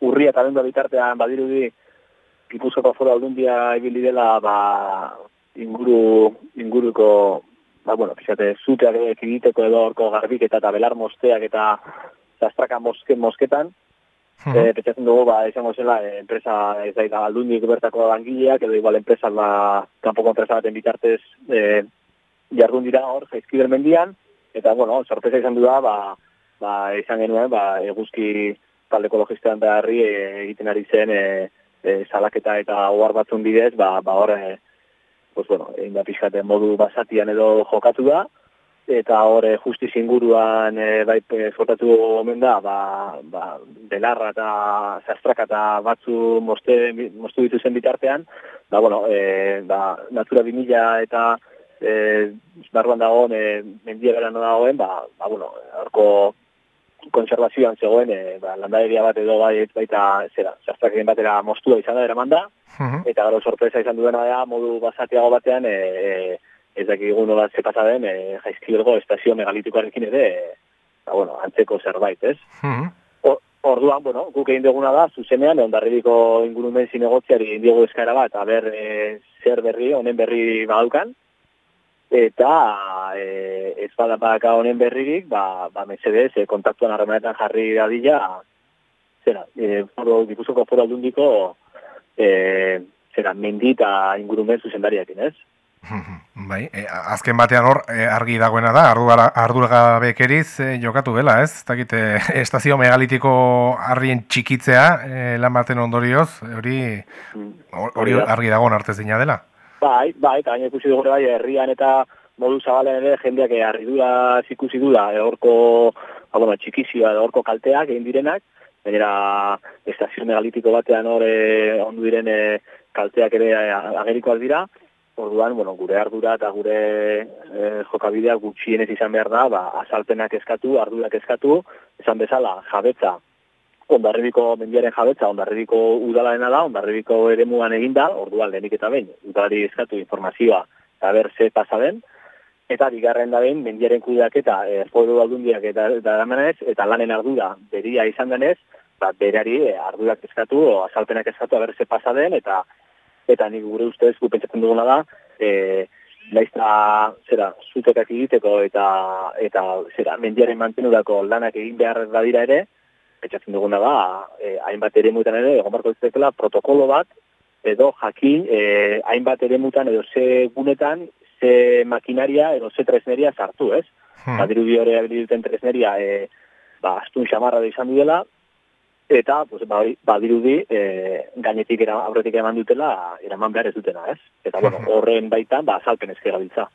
urria eta benda bitartean badirudi Gipuzkoako foro aldundia ibili dela ba, inguru, inguruko ba, bueno, pixate, zuteak egiteko edo orko garbik eta belar mosteak eta zastraka moske, mosketan, Uh -huh. e, dugu, ba, izango zela, e, enpresa, ez da, aldundik bertako langileak, edo igual enpresa, ba, kanpoko enpresa baten bitartez, e, jardun dira hor, jaizkiber mendian, eta, bueno, sorpresa izan du da, ba, ba, izan genuen, ba, eguzki talde ekologistean da herri e, egiten ari zen e, e, salaketa eta ohar batzun bidez, ba, ba hor, e, pues, bueno, egin da pixkate modu basatian edo jokatu da, eta hor justiz inguruan e, bai sortatu omen da, ba, ba, belarra eta zastraka eta batzu moste, mostu zen bitartean, ba, bueno, e, ba, natura 2000 eta e, barruan dagoen, e, mendia gara no dagoen, ba, ba, bueno, orko konservazioan zegoen, e, ba, landaderia bat edo bai, baita, zera, zastrakien batera mostua izan da, eramanda, uh eta gero sorpresa izan duena da, modu basatiago batean, e, e, ez dakik egun nola ze pasa den, e, jaizkilgo estazio megalitikoarekin ere, e, ba, bueno, antzeko zerbait, ez? Uh Orduan, bueno, guk egin duguna da, zuzenean, ondarribiko ingurumen zinegotziari indiego eskaera bat, aber e, zer berri, honen berri badaukan, eta e, ez bada honen berririk, ba, ba mesedez, e, kontaktuan harremanetan jarri dadila, zera, e, foro, dipuzoko foro aldundiko, e, zera, mendita ingurumen zuzendariakin, ez? Bai, e, azken batean hor e, argi dagoena da, ardurgabekeriz e, jokatu dela, ez? Takite, estazio megalitiko harrien txikitzea e, lan baten ondorioz, hori mm. hori argi dagoen artezina dela. Bai, bai, eta gaina ikusi dugu bai, herrian eta modu zabalen ere jendeak harridura ikusi du da, horko, ba, bueno, txikizioa, horko kalteak egin direnak, gainera estazio megalitiko batean hor eh, ondu direne kalteak ere agerikoak dira, orduan, bueno, gure ardura eta gure e, jokabidea gutxienez izan behar da, ba, azalpenak eskatu, ardurak eskatu, esan bezala, jabetza, ondarribiko mendiaren jabetza, ondarribiko udalaena da, ondarribiko ere mugan eginda, orduan lehenik eta behin, udalari eskatu informazioa, eta ber ze pasa den, eta bigarren da behin, mendiaren kudeak eta e, foru aldundiak eta, eta, eta lanen ardura beria izan denez, ba, berari e, ardurak eskatu, o azalpenak eskatu, aber pasa den, eta eta nik gure ustez, gu pentsatzen duguna da, e, naizta, zera, zutekak egiteko eta, eta zera, mendiaren mantenudako lanak egin behar badira ere, etxatzen duguna da, e, hainbat ere mutan ere, egon barko protokolo bat, edo jakin, e, hainbat ere mutan, edo ze gunetan, ze makinaria, edo ze tresneria sartu, ez? Hmm. Badiru bi hori habiliduten tresneria, e, ba, astun xamarra da izan dudela, eta, pues, ba, badirudi, e, gainetik aurretik eman dutela, eraman behar ez dutena, ez? Eta, bueno, horren baitan, ba, azalpen ezkera biltza.